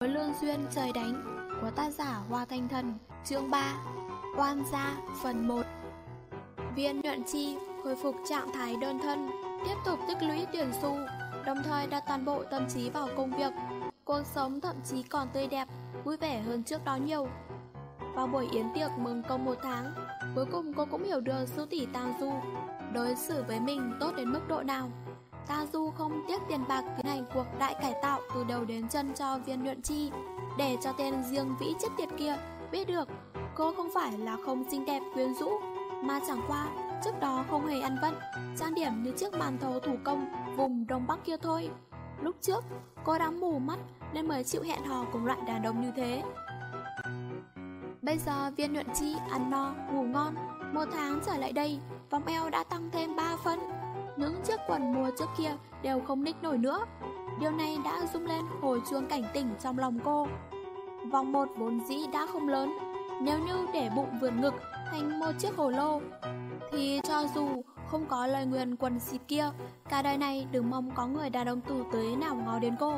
Có lương duyên trời đánh của tác giả Hoa Thanh Thần, Chương 3 Oan gia, phần 1 Viên nhuận chi khôi phục trạng thái đơn thân, Tiếp tục tích lũy tiền xu, Đồng thời đặt toàn bộ tâm trí vào công việc. Cuộc sống thậm chí còn tươi đẹp, Vui vẻ hơn trước đó nhiều. Vào buổi yến tiệc mừng công một tháng, Cuối cùng cô cũng hiểu được sư tỷ Tang Du Đối xử với mình tốt đến mức độ nào. Ta Du không tiếc tiền bạc tiến hành cuộc đại cải tạo từ đầu đến chân cho viên nhuận chi Để cho tên riêng vĩ chết tiệt kia biết được cô không phải là không xinh đẹp quyến rũ Mà chẳng qua trước đó không hề ăn vận. Trang điểm như chiếc màn thầu thủ công vùng Đông Bắc kia thôi. Lúc trước cô đã mù mắt nên mới chịu hẹn hò cùng loại đàn ông như thế. Bây giờ viên nhuận chi ăn no, ngủ ngon Một tháng trở lại đây, vòng eo đã tăng thêm 3 phân những chiếc quần mùa trước kia đều không ních nổi nữa. Điều này đã rung lên hồi chuông cảnh tỉnh trong lòng cô. Vòng một vốn dĩ đã không lớn. Nếu như để bụng vườn ngực thành một chiếc hồ lô Thì cho dù không có lời nguyền quần xịt kia Cả đời này đừng mong có người đàn ông tử tế nào ngó đến cô.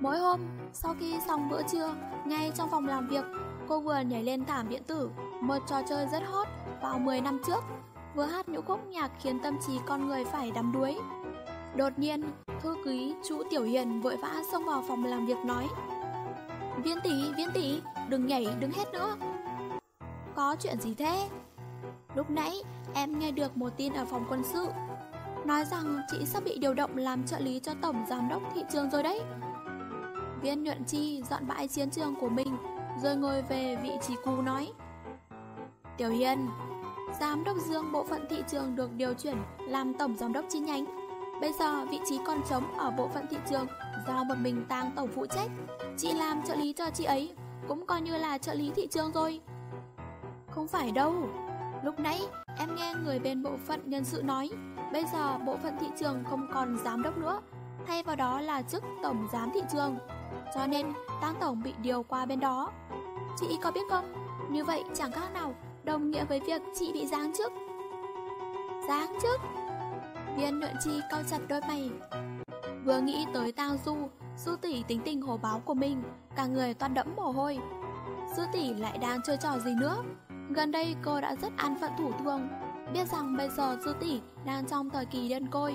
Mỗi hôm, sau khi xong bữa trưa, ngay trong phòng làm việc, cô vừa nhảy lên thảm điện tử, một trò chơi rất hot vào 10 năm trước vừa hát những khúc nhạc khiến tâm trí con người phải đắm đuối. Đột nhiên, thư ký chú Tiểu Hiền vội vã xông vào phòng làm việc nói Viên tỷ, viên tỷ, đừng nhảy, đứng hết nữa Có chuyện gì thế? Lúc nãy, em nghe được một tin ở phòng quân sự Nói rằng chị sắp bị điều động làm trợ lý cho tổng giám đốc thị trường rồi đấy Viên nhuận chi dọn bãi chiến trường của mình Rồi ngồi về vị trí cũ nói Tiểu Hiền, Giám đốc Dương bộ phận thị trường được điều chuyển làm tổng giám đốc chi nhánh. Bây giờ vị trí còn trống ở bộ phận thị trường do một mình tang tổng phụ trách. Chị làm trợ lý cho chị ấy, cũng coi như là trợ lý thị trường rồi. Không phải đâu. Lúc nãy em nghe người bên bộ phận nhân sự nói, bây giờ bộ phận thị trường không còn giám đốc nữa, thay vào đó là chức tổng giám thị trường. Cho nên tang tổng bị điều qua bên đó. Chị có biết không? Như vậy chẳng khác nào đồng nghĩa với việc chị bị giáng chức. Giáng chức? Viên nhuận chi cau chặt đôi mày. Vừa nghĩ tới tao du, Du tỷ tính tình hồ báo của mình, cả người toàn đẫm mồ hôi. Du tỷ lại đang chơi trò gì nữa? Gần đây cô đã rất an phận thủ thường, biết rằng bây giờ Du tỷ đang trong thời kỳ đơn côi.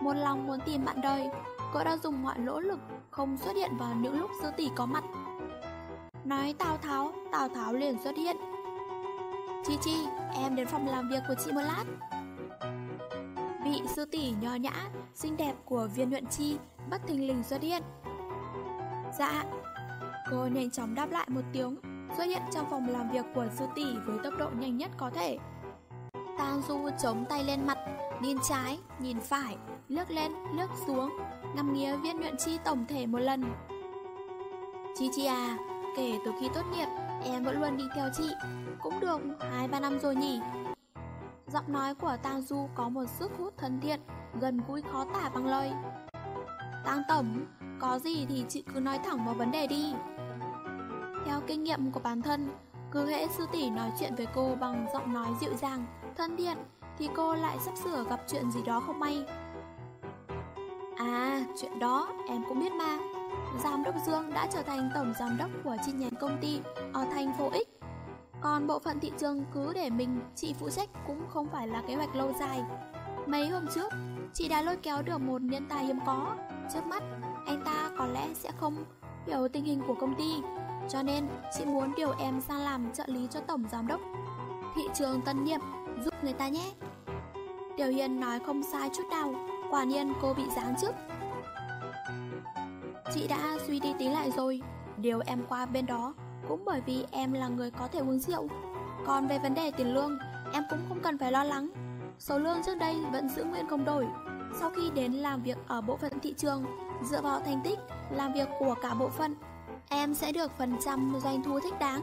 Một lòng muốn tìm bạn đời, cô đã dùng mọi nỗ lực không xuất hiện vào những lúc sư tỷ có mặt. Nói Tào Tháo, Tào Tháo liền xuất hiện, Chi Chi, em đến phòng làm việc của chị một lát. Vị sư tỷ nho nhã, xinh đẹp của viên nhuận chi bất thình lình xuất hiện. Dạ Cô nhanh chóng đáp lại một tiếng Xuất hiện trong phòng làm việc của sư tỷ với tốc độ nhanh nhất có thể. Tang Du chống tay lên mặt Nhìn trái, nhìn phải, lướt lên, lướt xuống Ngắm nghía viên nhuận chi tổng thể một lần. Chi Chi à, kể từ khi tốt nghiệp Em vẫn luôn đi theo chị. Cũng được 2-3 năm rồi nhỉ? Giọng nói của Tang Du có một sức hút thân thiện Gần gũi khó tả bằng lời. Tang Tổng Có gì thì chị cứ nói thẳng vào vấn đề đi. Theo kinh nghiệm của bản thân Cứ hễ sư tỷ nói chuyện với cô bằng giọng nói dịu dàng, thân thiện Thì cô lại sắp sửa gặp chuyện gì đó không may. À, chuyện đó em cũng biết mà. Giám đốc Dương đã trở thành tổng giám đốc của chi nhánh công ty ở thành phố X. Còn bộ phận thị trường cứ để mình chị phụ trách cũng không phải là kế hoạch lâu dài. Mấy hôm trước, chị đã lôi kéo được một nhân tài hiếm có. Trước mắt, anh ta có lẽ sẽ không hiểu tình hình của công ty. Cho nên, chị muốn điều em sang làm trợ lý cho tổng giám đốc. Thị trường tân nhiệm, giúp người ta nhé. Tiểu Hiền nói không sai chút nào, quả nhiên cô bị giáng chức. Chị đã suy đi tí lại rồi. Điều em qua bên đó Cũng bởi vì em là người có thể uống rượu. Còn về vấn đề tiền lương, Em cũng không cần phải lo lắng. Số lương trước đây vẫn giữ nguyên không đổi. Sau khi đến làm việc ở bộ phận thị trường, Dựa vào thành tích Làm việc của cả bộ phận, Em sẽ được phần trăm doanh thu thích đáng.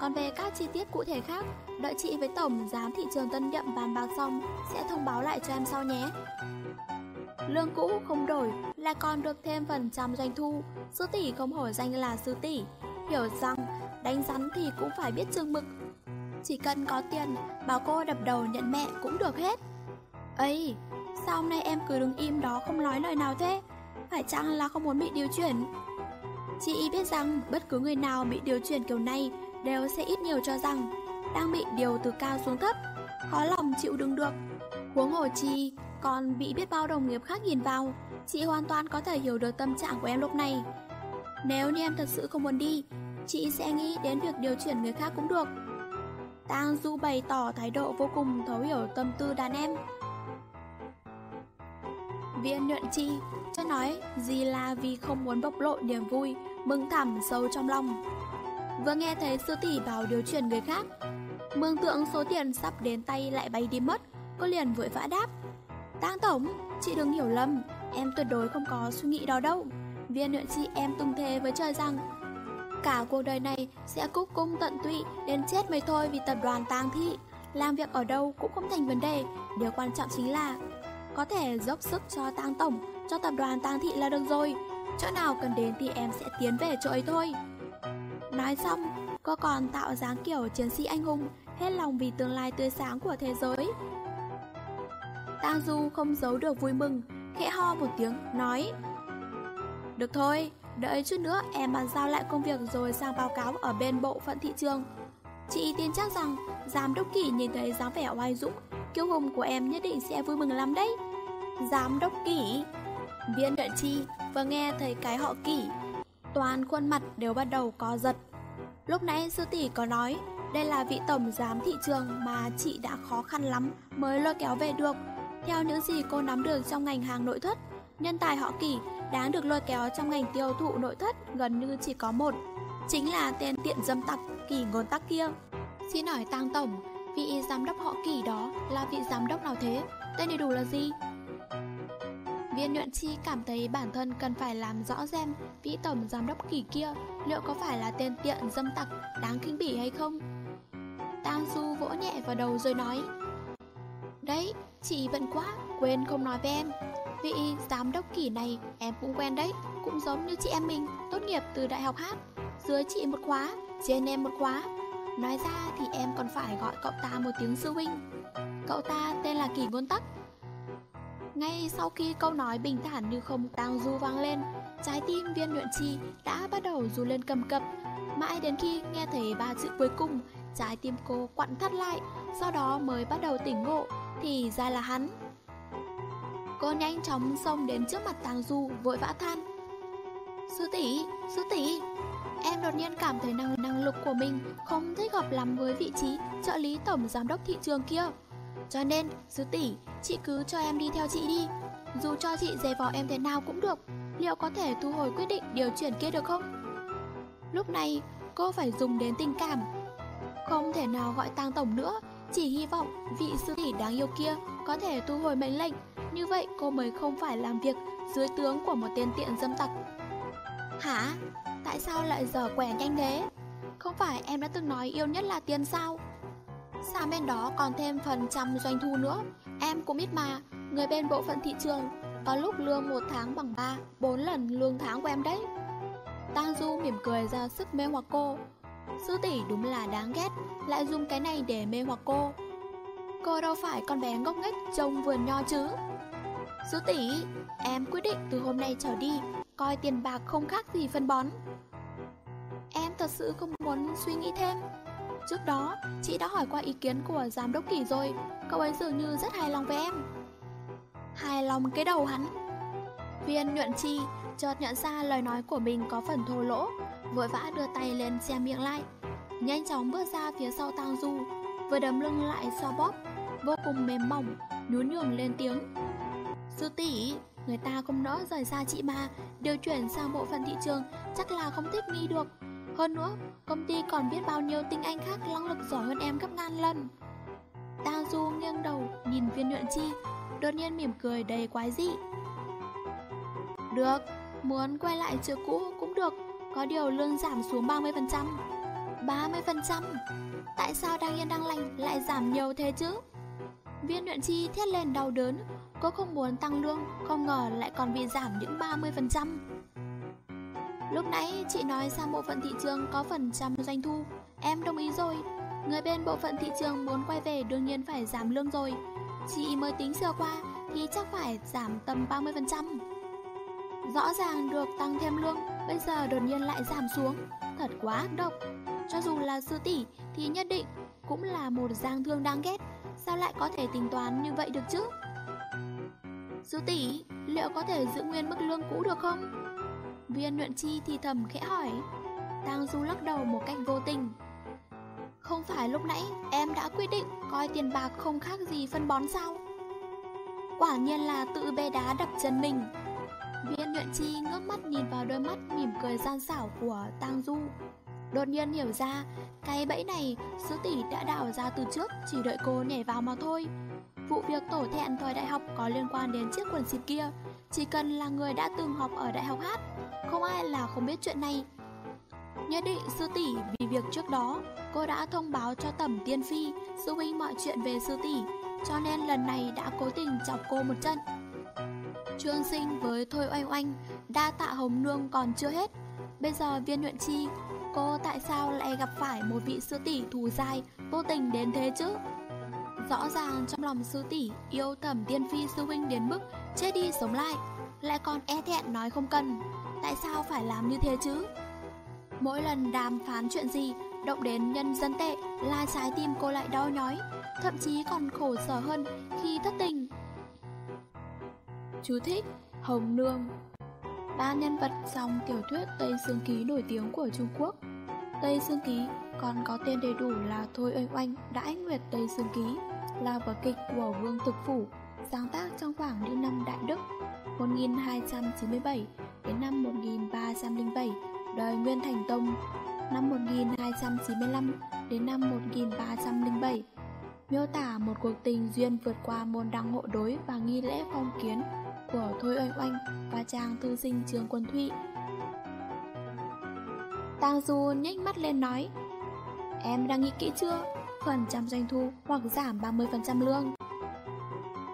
Còn về các chi tiết cụ thể khác, Đợi chị với tổng giám thị trường Tân Nhậm bàn bạc xong Sẽ thông báo lại cho em sau nhé. Lương cũ không đổi là còn được thêm phần trăm doanh thu. Sư tỷ không hổ danh là sư tỷ. Hiểu rằng đánh rắn thì cũng phải biết chừng mực. Chỉ cần có tiền Bảo cô đập đầu nhận mẹ cũng được hết. Ấy Sao hôm nay em cứ đứng im đó không nói lời nào thế? Phải chăng là không muốn bị điều chuyển? Chị biết rằng bất cứ người nào bị điều chuyển kiểu này đều sẽ ít nhiều cho rằng đang bị điều từ cao xuống thấp, khó lòng chịu đựng được. Huống hồ chi còn bị biết bao đồng nghiệp khác nhìn vào, chị hoàn toàn có thể hiểu được tâm trạng của em lúc này. Nếu như em thật sự không muốn đi, chị sẽ nghĩ đến việc điều chuyển người khác cũng được. Tang Du bày tỏ thái độ vô cùng thấu hiểu tâm tư đàn em. Viên nhuận chi, cho nói gì là vì không muốn bộc lộ niềm vui, mừng thẳm sâu trong lòng. Vừa nghe thấy sư tỷ bảo điều chuyển người khác, mường tượng số tiền sắp đến tay lại bay đi mất, cô liền vội vã đáp. Tang tổng, chị đừng hiểu lầm, em tuyệt đối không có suy nghĩ đó đâu. Viên luyện chi em tung thề với trời rằng cả cuộc đời này sẽ cúc cung tận tụy đến chết mới thôi vì tập đoàn tang thị. Làm việc ở đâu cũng không thành vấn đề, điều quan trọng chính là có thể dốc sức cho tang tổng, cho tập đoàn tang thị là được rồi. Chỗ nào cần đến thì em sẽ tiến về chỗ ấy thôi. Nói xong, cô còn tạo dáng kiểu chiến sĩ anh hùng, hết lòng vì tương lai tươi sáng của thế giới. Tang Du không giấu được vui mừng, khẽ ho một tiếng, nói Được thôi, đợi chút nữa em bàn giao lại công việc rồi sang báo cáo ở bên bộ phận thị trường. Chị tin chắc rằng giám đốc kỷ nhìn thấy dáng vẻ oai dũng, kiêu hùng của em nhất định sẽ vui mừng lắm đấy. Giám đốc kỷ Viên đợi chi vừa nghe thấy cái họ kỷ Toàn khuôn mặt đều bắt đầu co giật Lúc nãy sư tỷ có nói Đây là vị tổng giám thị trường mà chị đã khó khăn lắm mới lôi kéo về được theo những gì cô nắm được trong ngành hàng nội thất, Nhân tài họ kỷ đáng được lôi kéo trong ngành tiêu thụ nội thất gần như chỉ có một, Chính là tên tiện dâm tặc kỷ ngôn tắc kia Xin hỏi tăng tổng, Vị giám đốc họ kỷ đó là vị giám đốc nào thế? Tên đầy đủ là gì? Viên nhuận chi cảm thấy bản thân cần phải làm rõ xem vị tổng giám đốc kỳ kia liệu có phải là tên tiện dâm tặc đáng kinh bỉ hay không. Tang Du vỗ nhẹ vào đầu rồi nói Đấy, chị bận quá, quên không nói với em. Vị giám đốc kỷ này em cũng quen đấy, cũng giống như chị em mình, tốt nghiệp từ đại học hát. Dưới chị một khóa, trên em một khóa. Nói ra thì em còn phải gọi cậu ta một tiếng sư huynh. Cậu ta tên là kỷ Ngôn Tắc, ngay sau khi câu nói bình thản như không đang du vang lên, trái tim viên luyện chi đã bắt đầu du lên cầm cập. Mãi đến khi nghe thấy ba chữ cuối cùng, trái tim cô quặn thắt lại, sau đó mới bắt đầu tỉnh ngộ, thì ra là hắn. Cô nhanh chóng xông đến trước mặt Tàng Du, vội vã than. Sư tỷ, sư tỷ, em đột nhiên cảm thấy năng năng lực của mình không thích hợp lắm với vị trí trợ lý tổng giám đốc thị trường kia. Cho nên, sư tỷ, chị cứ cho em đi theo chị đi. Dù cho chị dè vò em thế nào cũng được, liệu có thể thu hồi quyết định điều chuyển kia được không? Lúc này, cô phải dùng đến tình cảm. Không thể nào gọi Tàng tổng nữa, chỉ hy vọng vị sư tỷ đáng yêu kia có thể thu hồi mệnh lệnh. Như vậy cô mới không phải làm việc dưới tướng của một tên tiện dâm tặc. Hả? Tại sao lại dở quẻ nhanh thế? Không phải em đã từng nói yêu nhất là tiền sao? Sang bên đó còn thêm phần trăm doanh thu nữa Em cũng biết mà Người bên bộ phận thị trường Có lúc lương một tháng bằng 3 4 lần lương tháng của em đấy Tang Du mỉm cười ra sức mê hoặc cô Sư tỷ đúng là đáng ghét Lại dùng cái này để mê hoặc cô. Cô đâu phải con bé ngốc nghếch trông vườn nho chứ. Sư tỷ Em quyết định từ hôm nay trở đi Coi tiền bạc không khác gì phân bón. Em thật sự không muốn suy nghĩ thêm. Trước đó, chị đã hỏi qua ý kiến của giám đốc kỳ rồi Cậu ấy dường như rất hài lòng với em. Hài lòng cái đầu hắn. Viên nhuận chi chợt nhận ra lời nói của mình có phần thô lỗ Vội vã đưa tay lên che miệng lại Nhanh chóng bước ra phía sau tang du Vừa đấm lưng lại so bóp Vô cùng mềm mỏng Nhún nhường lên tiếng Sư tỷ Người ta không nỡ rời xa chị ba, Điều chuyển sang bộ phận thị trường Chắc là không thích nghi được hơn nữa, công ty còn biết bao nhiêu tinh anh khác năng lực giỏi hơn em gấp ngàn lần. Tang Du nghiêng đầu nhìn viên nhuận chi, đột nhiên mỉm cười đầy quái dị. Được, muốn quay lại chỗ cũ cũng được, có điều lương giảm xuống 30%. 30%? Tại sao đang yên đang lành lại giảm nhiều thế chứ? Viên luyện chi thét lên đau đớn, cô không muốn tăng lương, không ngờ lại còn bị giảm những 30%. Lúc nãy chị nói sang bộ phận thị trường có phần trăm doanh thu Em đồng ý rồi Người bên bộ phận thị trường muốn quay về đương nhiên phải giảm lương rồi Chị mới tính sơ qua thì chắc phải giảm tầm 30% Rõ ràng được tăng thêm lương, bây giờ đột nhiên lại giảm xuống, thật quá độc. Cho dù là sư tỷ thì nhất định cũng là một giang thương đáng ghét, sao lại có thể tính toán như vậy được chứ? Sư tỷ, liệu có thể giữ nguyên mức lương cũ được không? Viên luyện chi thì thầm khẽ hỏi. Tang Du lắc đầu một cách vô tình. Không phải lúc nãy em đã quyết định coi tiền bạc không khác gì phân bón sao? Quả nhiên là tự bê đá đập chân mình. Viên nhuận chi ngước mắt nhìn vào đôi mắt mỉm cười gian xảo của Tang Du. Đột nhiên hiểu ra, cái bẫy này sư tỷ đã đào ra từ trước, chỉ đợi cô nhảy vào mà thôi. Vụ việc tổ thẹn thời đại học có liên quan đến chiếc quần xịt kia, chỉ cần là người đã từng học ở đại học hát, không ai là không biết chuyện này. Nhất định sư tỷ vì việc trước đó, cô đã thông báo cho Tẩm Tiên Phi, sư huynh mọi chuyện về sư tỷ, cho nên lần này đã cố tình chọc cô một trận. Trương Sinh với Thôi Oanh Oanh, đa tạ Hồng Nương còn chưa hết. Bây giờ viên nhuận chi, cô tại sao lại gặp phải một vị sư tỷ thù dai, vô tình đến thế chứ? Rõ ràng trong lòng sư tỷ yêu thẩm tiên phi sư huynh đến mức chết đi sống lại, lại còn e thẹn nói không cần. Tại sao phải làm như thế chứ? Mỗi lần đàm phán chuyện gì, động đến nhân dân tệ là trái tim cô lại đau nhói, thậm chí còn khổ sở hơn khi thất tình. Chú thích, Hồng Nương. Ba nhân vật dòng tiểu thuyết Tây Sương Ký nổi tiếng của Trung Quốc. Tây Sương Ký còn có tên đầy đủ là Thôi Oanh Oanh Đãi Nguyệt Tây Sương Ký, là vở kịch của Vương Thực Phủ, sáng tác trong khoảng những năm Đại Đức 1297 đến năm 1307 đời Nguyên Thành Tông, năm 1295 đến năm 1307 miêu tả một cuộc tình duyên vượt qua môn đăng hộ đối và nghi lễ phong kiến của Thôi Oanh Oanh và chàng thư sinh Trường Quân Thụy. Tang Du nhếch mắt lên nói, Em đang nghĩ kỹ chưa? Phần trăm doanh thu hoặc giảm 30% lương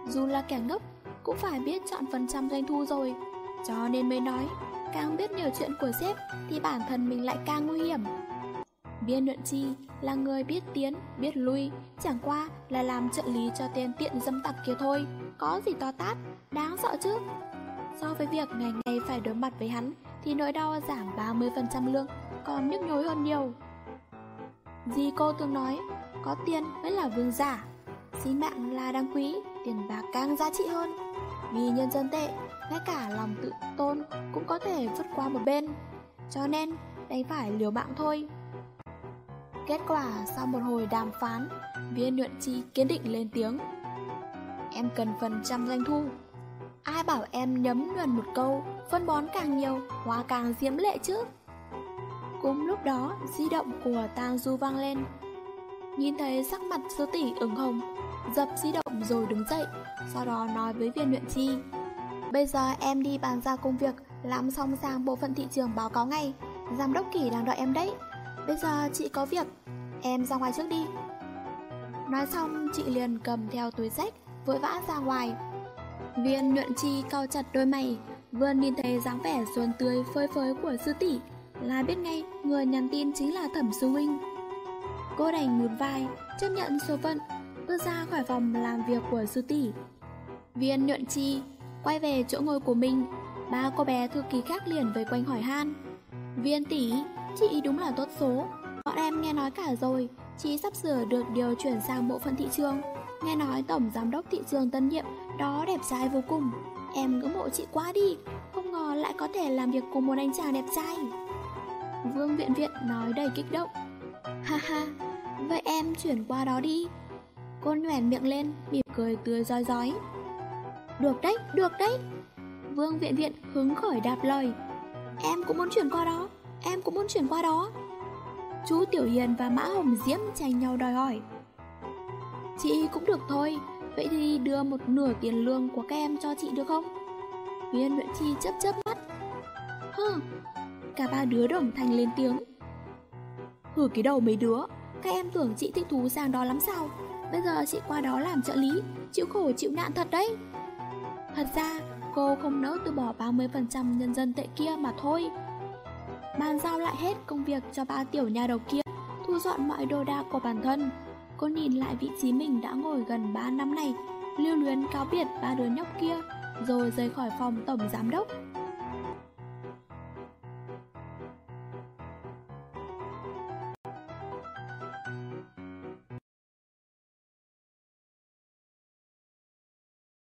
Dù là kẻ ngốc cũng phải biết chọn phần trăm doanh thu rồi, Cho nên mới nói, Càng biết nhiều chuyện của sếp thì bản thân mình lại càng nguy hiểm Viên Nhuận Chi là người biết tiến, biết lui Chẳng qua là làm trợ lý cho tên tiện dâm tặc kia thôi. Có gì to tát, đáng sợ chứ. So với việc ngày ngày phải đối mặt với hắn Thì nỗi đau giảm 30% lương còn nhức nhối hơn nhiều. Dì cô từng nói Có tiền mới là vương giả. Xí mạng là đáng quý Tiền bạc càng giá trị hơn. Vì nhân dân tệ Ngay cả lòng tự tôn cũng có thể vượt qua một bên. Cho nên đành phải liều mạng thôi. Kết quả sau một hồi đàm phán, Viên nhuận chi kiên định lên tiếng. Em cần phần trăm doanh thu. Ai bảo em nhấm nhuần một câu, Phân bón càng nhiều, Hoa càng diễm lệ chứ? Cùng lúc đó, di động của Tang Du vang lên. Nhìn thấy sắc mặt sư tỷ ửng hồng, Dập di động rồi đứng dậy, Sau đó nói với viên luyện chi, Bây giờ em đi bàn giao công việc, Làm xong sang bộ phận thị trường báo cáo ngay, Giám đốc kỷ đang đợi em đấy. Bây giờ chị có việc Em ra ngoài trước đi. Nói xong, chị liền cầm theo túi sách, Vội vã ra ngoài. Viên nhuận chi cao chặt đôi mày, Vừa nhìn thấy dáng vẻ xuân tươi, phơi phới của sư tỷ, Là biết ngay người nhắn tin chính là thẩm sư huynh. Cô đành một vai, Chấp nhận số phận, Bước ra khỏi phòng làm việc của sư tỷ. Viên nhuận chi Quay về chỗ ngồi của mình, Ba cô bé thư ký khác liền vây quanh hỏi han. Viên tỷ, Chị đúng là tốt số. Bọn em nghe nói cả rồi Chị sắp sửa được điều chuyển sang bộ phận thị trường. Nghe nói tổng giám đốc thị trường tân nhiệm Đó đẹp trai vô cùng. Em ngưỡng mộ chị quá đi Không ngờ lại có thể làm việc cùng một anh chàng đẹp trai. Vương viện viện nói đầy kích động. Ha ha Vậy em chuyển qua đó đi. Cô nhoẻn miệng lên Mỉm cười tươi rói rói. Được đấy, được đấy. Vương viện viện hứng khởi đạp lời. Em cũng muốn chuyển qua đó Em cũng muốn chuyển qua đó. Chú Tiểu Hiền và Mã Hồng Diễm tranh nhau đòi hỏi. Chị cũng được thôi, Vậy thì đưa một nửa tiền lương của các em cho chị được không? Viên Nguyễn Chi chớp chớp mắt. Hừ, Cả ba đứa đồng thanh lên tiếng. Hử cái đầu mấy đứa, Các em tưởng chị thích thú sang đó lắm sao? Bây giờ chị qua đó làm trợ lý, Chịu khổ chịu nạn thật đấy. Thật ra, cô không nỡ từ bỏ 30% nhân dân tệ kia mà thôi. Bàn giao lại hết công việc cho ba tiểu nhà đầu kia, Thu dọn mọi đồ đạc của bản thân. Cô nhìn lại vị trí mình đã ngồi gần 3 năm này Lưu luyến cáo biệt ba đứa nhóc kia, Rồi rời khỏi phòng tổng giám đốc.